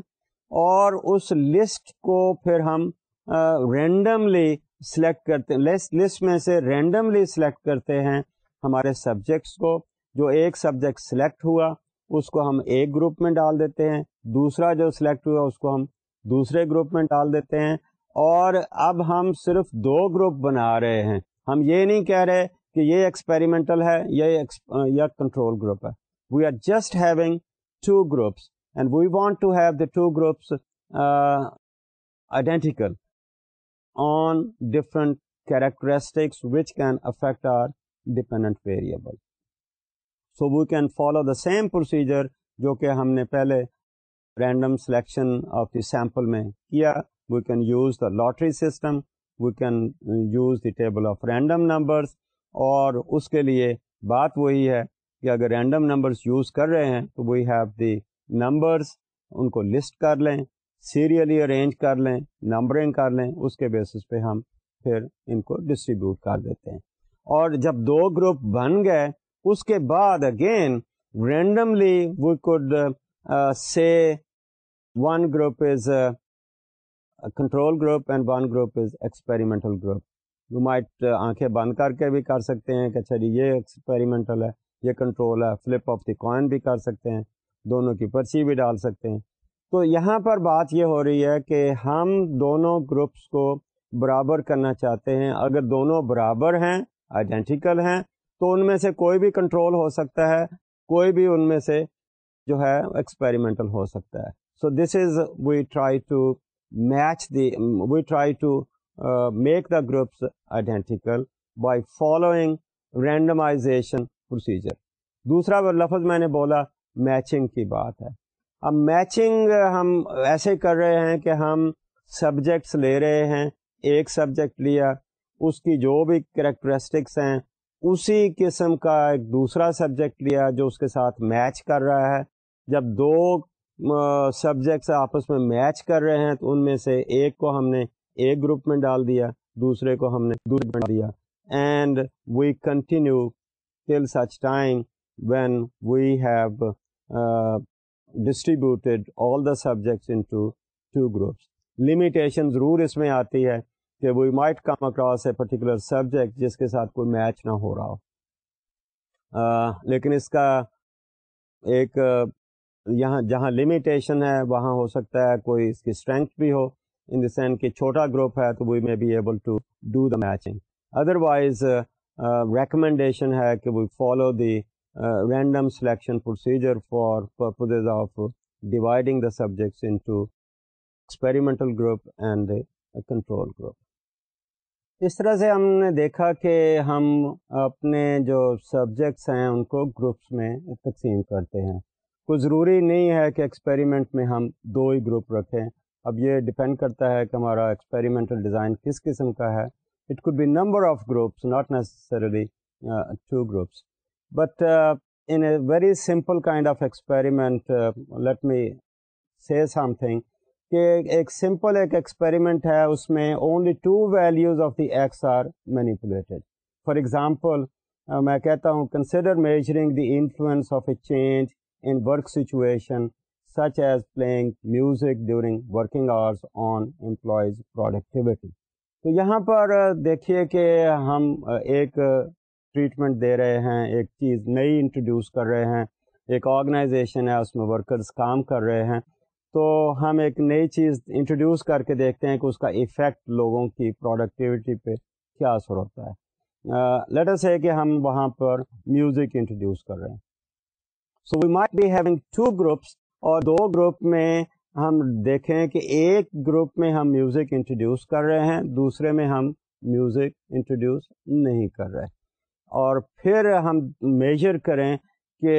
اور اس لسٹ کو پھر ہم رینڈملی سلیکٹ کرتے لسٹ میں سے رینڈملی سلیکٹ کرتے ہیں ہمارے سبجیکٹس کو جو ایک سبجیکٹ سلیکٹ ہوا اس کو ہم ایک گروپ میں ڈال دیتے ہیں دوسرا جو سلیکٹ ہوا اس کو ہم دوسرے گروپ میں ڈال دیتے ہیں اور اب ہم صرف دو گروپ بنا رہے ہیں ہم یہ نہیں کہہ رہے کہ یہ ایکسپیریمنٹل ہے یہ یہ کنٹرول گروپ ہے we are just having two groups and we want to have the two groups identical on different characteristics which can affect our dependent variable so we can follow the same procedure جو کہ ہم نے پہلے random selection of the sample میں کیا we can use the lottery system we can use the table of random numbers اور اس کے لیے بات وہی ہے کہ اگر رینڈم نمبرس یوز کر رہے ہیں تو وی ہیو دی نمبرس ان کو لسٹ کر لیں سیریلی ارینج کر لیں نمبرنگ کر لیں اس کے بیسس پہ ہم پھر ان کو ڈسٹریبیوٹ کر دیتے ہیں اور جب دو گروپ بن گئے اس کے بعد again randomly we could say one group is control group and one group is experimental group you might آنکھیں بند کر کے بھی کر سکتے ہیں کہ اچھا جی یہ ایکسپیریمنٹل ہے یہ کنٹرول ہے فلپ آف دی کوائن بھی کر سکتے ہیں دونوں کی پرچی بھی ڈال سکتے ہیں تو یہاں پر بات یہ ہو رہی ہے کہ ہم دونوں گروپس کو برابر کرنا چاہتے ہیں اگر دونوں برابر ہیں آئیڈینٹیکل ہیں تو ان میں سے کوئی بھی کنٹرول ہو سکتا ہے کوئی بھی ان میں سے جو ہے ایکسپیریمنٹل ہو سکتا ہے so this is we try to match the we try to make the groups identical by following randomisation procedure دوسرا لفظ میں نے بولا میچنگ کی بات ہے اب میچنگ ہم ایسے کر رہے ہیں کہ ہم سبجیکٹس لے رہے ہیں ایک سبجیکٹ لیا اس کی جو بھی کریکٹرسٹکس ہیں اسی قسم کا ایک دوسرا سبجیکٹ لیا جو اس کے ساتھ میچ کر رہا ہے جب دو سبجیکٹس آپس میں میچ کر رہے ہیں تو ان میں سے ایک کو ہم نے ایک گروپ میں ڈال دیا دوسرے کو ہم نے دیا and we continue till such time when we have distributed all the subjects into two groups limitation ضرور اس میں آتی ہے کہ وہ might come across a particular subject جس کے ساتھ کوئی میچ نہ ہو رہا ہو لیکن اس کا ایک یہاں جہاں لمیٹیشن ہے وہاں ہو سکتا ہے کوئی اس کی اسٹرینتھ بھی ہو ان دا سینس کہ چھوٹا گروپ ہے تو we may be able to do the matching otherwise recommendation ہے کہ we follow the random selection procedure for purposes of dividing the subjects into experimental group and control group اس طرح سے ہم نے دیکھا کہ ہم اپنے جو سبجیکٹس ہیں ان کو گروپس میں تقسیم کرتے ہیں کوئی ضروری نہیں ہے کہ ایکسپیریمنٹ میں ہم دو ہی گروپ رکھیں اب یہ ڈپینڈ کرتا ہے کہ ہمارا ایکسپیریمنٹل ڈیزائن کس قسم کا ہے it could be number of groups not necessarily two groups but in a very simple kind of experiment let me see something کہ ایک سمپل ایک ایکسپیریمنٹ ہے اس میں only two values of the X are manipulated for example میں کہتا ہوں consider measuring the influence of a change in work situation such as playing music during working hours on employees productivity تو یہاں پر uh, دیکھیے کہ ہم uh, ایک ٹریٹمنٹ دے رہے ہیں ایک چیز نئی انٹروڈیوس کر رہے ہیں ایک آرگنائزیشن ہے اس میں ورکرز کام کر رہے ہیں تو ہم ایک نئی چیز انٹروڈیوس کر کے دیکھتے ہیں کہ اس کا ایفیکٹ لوگوں کی پروڈکٹیوٹی پہ کیا اثر ہوتا ہے لیٹس ہے کہ ہم وہاں پر میوزک انٹروڈیوس کر رہے ہیں so we might be having two groups اور دو گروپ میں ہم دیکھیں کہ ایک گروپ میں ہم میوزک انٹروڈیوس کر رہے ہیں دوسرے میں ہم میوزک انٹروڈیوس نہیں کر رہے اور پھر ہم میجر کریں کہ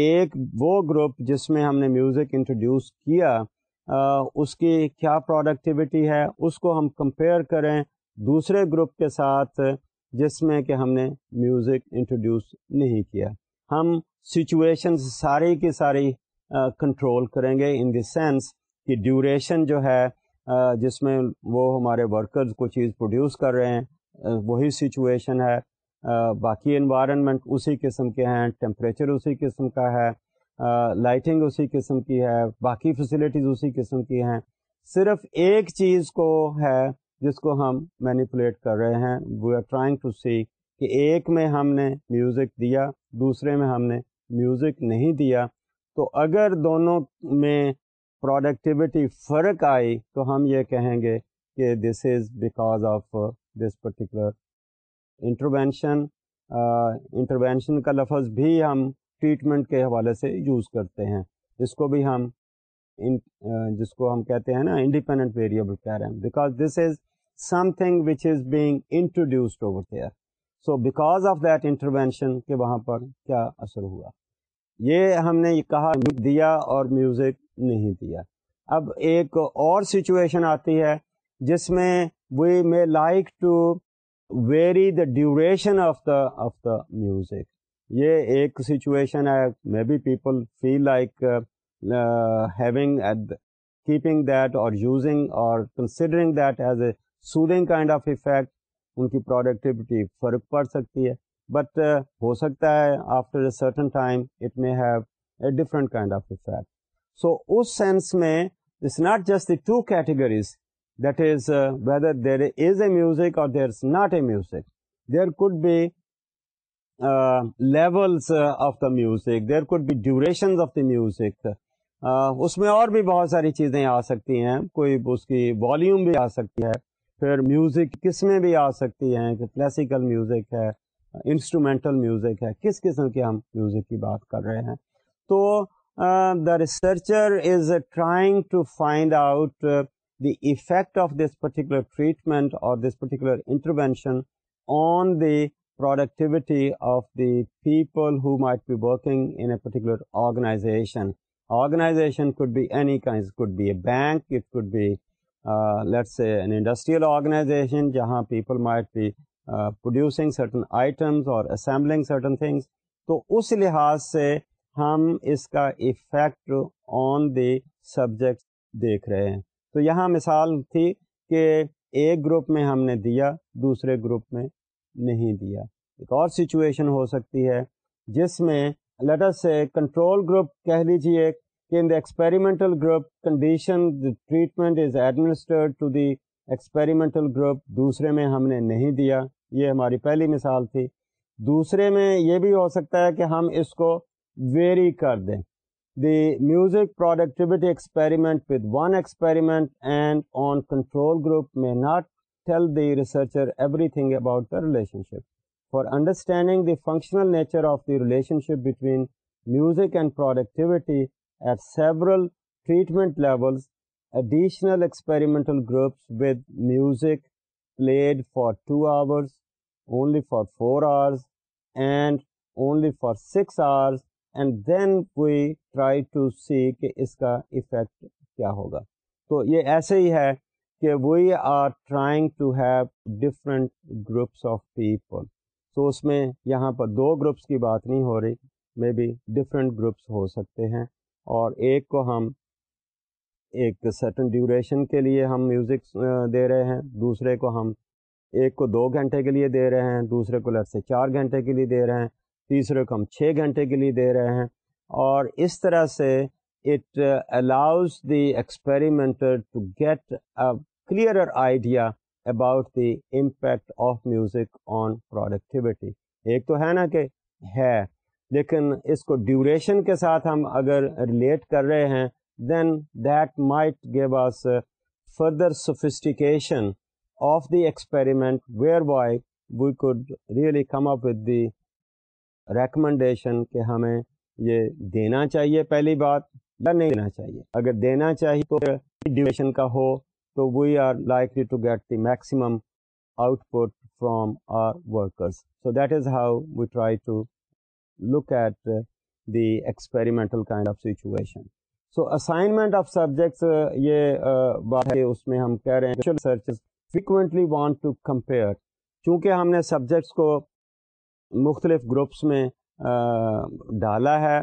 ایک وہ گروپ جس میں ہم نے میوزک انٹروڈیوس کیا اس کی کیا پروڈکٹیوٹی ہے اس کو ہم کمپیئر کریں دوسرے گروپ کے ساتھ جس میں کہ ہم نے میوزک انٹروڈیوس نہیں کیا ہم سچویشنز ساری کی ساری کنٹرول کریں گے ان دی سینس کہ ڈیوریشن جو ہے جس میں وہ ہمارے ورکرز کو چیز پروڈیوس کر رہے ہیں وہی سچویشن ہے باقی انوائرمنٹ اسی قسم کے ہیں ٹیمپریچر اسی قسم کا ہے لائٹنگ اسی قسم کی ہے باقی فیسلٹیز اسی قسم کی ہیں صرف ایک چیز کو ہے جس کو ہم مینیپولیٹ کر رہے ہیں we are trying to see کہ ایک میں ہم نے میوزک دیا دوسرے میں ہم نے میوزک نہیں دیا تو اگر دونوں میں پروڈکٹیوٹی فرق آئی تو ہم یہ کہیں گے کہ this is because of this particular intervention intervention کا لفظ بھی ہم ٹریٹمنٹ کے حوالے سے یوز کرتے ہیں جس کو بھی ہم جس کو ہم کہتے ہیں نا انڈیپینڈنٹ ویریبل کہہ رہے ہیں because this is something which is being introduced over there so because of that intervention کے وہاں پر کیا اثر ہوا یہ ہم نے کہا دیا اور میوزک نہیں دیا اب ایک اور سچویشن آتی ہے جس میں we may like to vary the duration of the of the music یہ ایک سچویشن ہے maybe people feel like having keeping that or using or considering that as a kind of effect ان کی پروڈکٹیوٹی فرق پڑ سکتی ہے بٹ ہو سکتا ہے after a certain time it may have a different kind of effect so us sense میں it's not just the two categories that is whether there is a music or there is not a music there could be levels of the music there could be durations of the music اس میں اور بھی بہت ساری چیزیں آ سکتی ہیں کوئی اس کی والیوم بھی آ سکتی ہے پھر میوزک کس میں بھی آ سکتی ہیں کہ کلاسیکل میوزک ہے انسٹرومینٹل میوزک ہے کس قسم کے ہم میوزک کی بات کر رہے ہیں تو the researcher is trying to find out the effect of this particular treatment or this particular intervention on the productivity of the people who might be working in a particular organization organization industrial organization جہاں people might be producing certain items or assembling تو اس لحاظ سے ہم اس کا افیکٹ آن دی سبجیکٹ دیکھ رہے ہیں تو یہاں مثال تھی کہ ایک گروپ میں ہم نے دیا دوسرے گروپ میں نہیں دیا ایک اور سچویشن ہو سکتی ہے جس میں لیٹر سے کنٹرول گروپ کہہ لیجیے کہ in the experimental group condition treatment is administered to the experimental group دوسرے میں ہم نے نہیں دیا یہ ہماری پہلی مثال تھی دوسرے میں یہ بھی ہو سکتا ہے کہ ہم اس کو ویری کر دیں the music productivity experiment with one experiment and on control group may not tell the researcher everything about the relationship. For understanding the functional nature of the relationship between music and productivity at several treatment levels, additional experimental groups with music played for 2 hours, only for 4 hours, and only for 6 hours and then we try to see کہ اس کا افیکٹ کیا ہوگا تو یہ ایسے ہی ہے کہ we are trying to have different groups of people تو اس میں یہاں پر دو گروپس کی بات نہیں ہو رہی میں بی ڈفرینٹ گروپس ہو سکتے ہیں اور ایک کو ہم ایک سرٹن ڈیوریشن کے لیے ہم میوزک دے رہے ہیں دوسرے کو ہم ایک کو دو گھنٹے کے لیے دے رہے ہیں دوسرے کو لگ سے چار گھنٹے کے لیے دے رہے ہیں تیسرے کو ہم چھ گھنٹے کے لیے دے رہے ہیں اور اس طرح سے it allows the experimenter to get a clear idea about the impact of music on productivity ایک تو ہے نا کہ ہے لیکن اس کو ڈیوریشن کے ساتھ ہم اگر ریلیٹ کر رہے ہیں then that might give us further sophistication of the experiment where why we could really come up with the recommendation کہ ہمیں یہ دینا چاہیے پہلی بات یا نہیں دینا چاہیے اگر دینا چاہیے تو ڈیویشن کا ہو تو we are likely to get the maximum output from our workers so that is how we try to look at the experimental kind of situation so assignment of subjects یہ بات ہے اس میں ہم کہہ رہے ہیں فریکوینٹلی وانٹ ٹو کمپیئر چونکہ ہم نے سبجیکٹس کو مختلف گروپس میں ڈالا ہے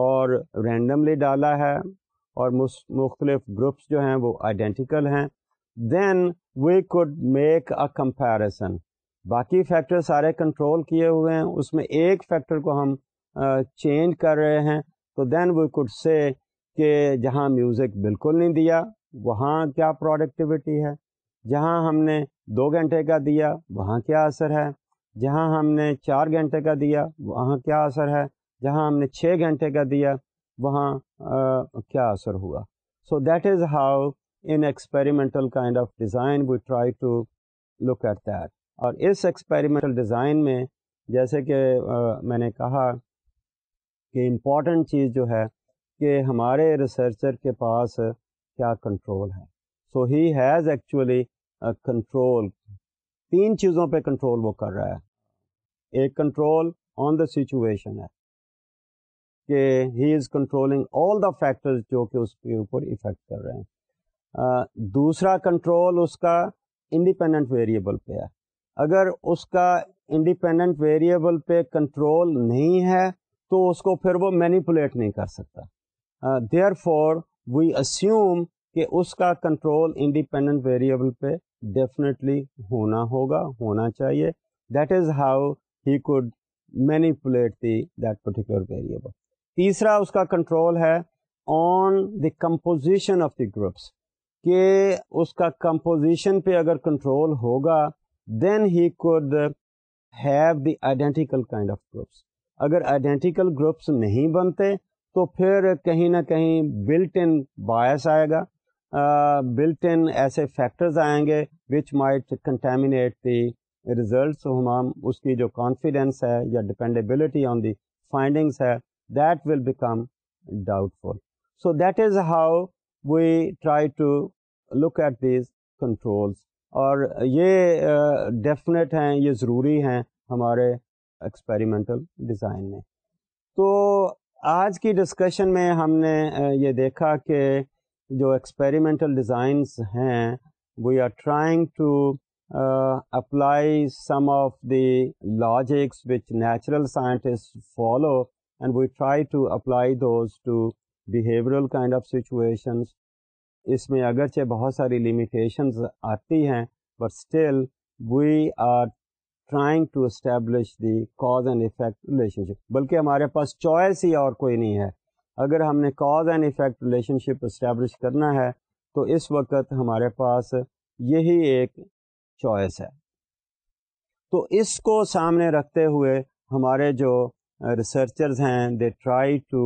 اور رینڈملی ڈالا ہے اور مختلف گروپس جو ہیں وہ آئیڈینٹیکل ہیں then we could make a comparison باقی فیکٹر سارے کنٹرول کیے ہوئے ہیں اس میں ایک فیکٹر کو ہم چینج کر رہے ہیں تو دین وی کوڈ سے کہ جہاں میوزک بالکل نہیں دیا وہاں کیا پروڈکٹیوٹی ہے جہاں ہم نے دو گھنٹے کا دیا وہاں کیا اثر ہے جہاں ہم نے چار گھنٹے کا دیا وہاں کیا اثر ہے جہاں ہم نے چھ گھنٹے کا دیا وہاں کیا اثر ہوا so that is how in experimental kind of design we try to look at that اور اس ایکسپیریمنٹل ڈیزائن میں جیسے کہ میں نے کہا کہ امپورٹنٹ چیز جو ہے کہ ہمارے ریسرچر کے پاس کیا کنٹرول ہے so he has actually control تین چیزوں پہ کنٹرول وہ کر رہا ہے ایک کنٹرول آن دا سچویشن ہے کہ he is controlling all the factors جو کہ اس کے اوپر افیکٹ کر رہے ہیں دوسرا کنٹرول اس کا انڈیپینڈنٹ ویریبل پہ ہے اگر اس کا انڈیپینڈنٹ ویریبل پہ کنٹرول نہیں ہے تو اس کو پھر وہ مینیپولیٹ نہیں کر سکتا دیئر فور وی اسیوم کہ اس کا کنٹرول انڈیپینڈنٹ ویریبل پہ ڈیفینیٹلی ہونا ہوگا ہونا چاہیے that is how he could manipulate the that particular variable تیسرا اس کا کنٹرول ہے on the composition of the groups کہ اس کا کمپوزیشن پہ اگر کنٹرول ہوگا then he could have the identical kind of groups اگر آئیڈینٹیکل گروپس نہیں بنتے تو پھر کہیں نہ کہیں بلٹ ان باعث آئے گا بلٹ uh, ان ایسے فیکٹرز آئیں گے وچ مائٹ کنٹامینٹ دی ریزلٹس ہمام اس کی جو کانفیڈینس ہے یا ڈپینڈیبلٹی آن دی فائنڈنگس ہے that will become doubt full so that is how we try to look at these controls اور یہ ڈیفینیٹ ہیں یہ ضروری ہیں ہمارے ایکسپیریمنٹل ڈیزائن میں تو آج کی ڈسکشن میں ہم نے یہ دیکھا کہ جو ایکسپیریمنٹل ڈیزائنس ہیں we are trying to apply some of the logics which natural scientist follow and we try to apply those to behavioural kind of situations اس میں اگرچہ بہت ساری لمیٹیشنز آتی ہیں but still we are trying to establish the cause and effect relationship بلکہ ہمارے پاس چوائس ہی اور کوئی نہیں ہے اگر ہم نے cause and effect relationship establish کرنا ہے تو اس وقت ہمارے پاس یہی ایک چوائس ہے تو اس کو سامنے رکھتے ہوئے ہمارے جو ریسرچرز ہیں they try to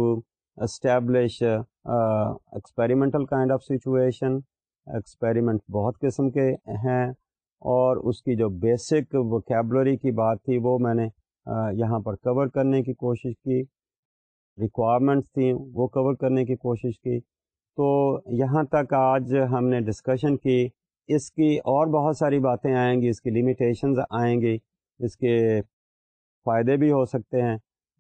establish experimental kind of situation experiment بہت قسم کے ہیں اور اس کی جو بیسک وکیبلری کی بات تھی وہ میں نے یہاں پر کور کرنے کی کوشش کی ریکوائرمنٹس تھیں وہ کور کرنے کی کوشش کی تو یہاں تک آج ہم نے ڈسکشن کی اس کی اور بہت ساری باتیں آئیں گی اس کی لمیٹیشنز آئیں گی اس کے فائدے بھی ہو سکتے ہیں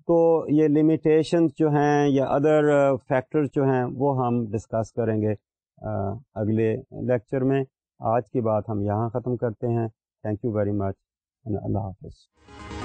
تو یہ لمیٹیشنز جو ہیں یا ادر فیکٹر uh, جو ہیں وہ ہم ڈسکس کریں گے اگلے لیکچر میں آج کی بات ہم یہاں ختم کرتے ہیں تھینک یو ویری مچ اللہ حافظ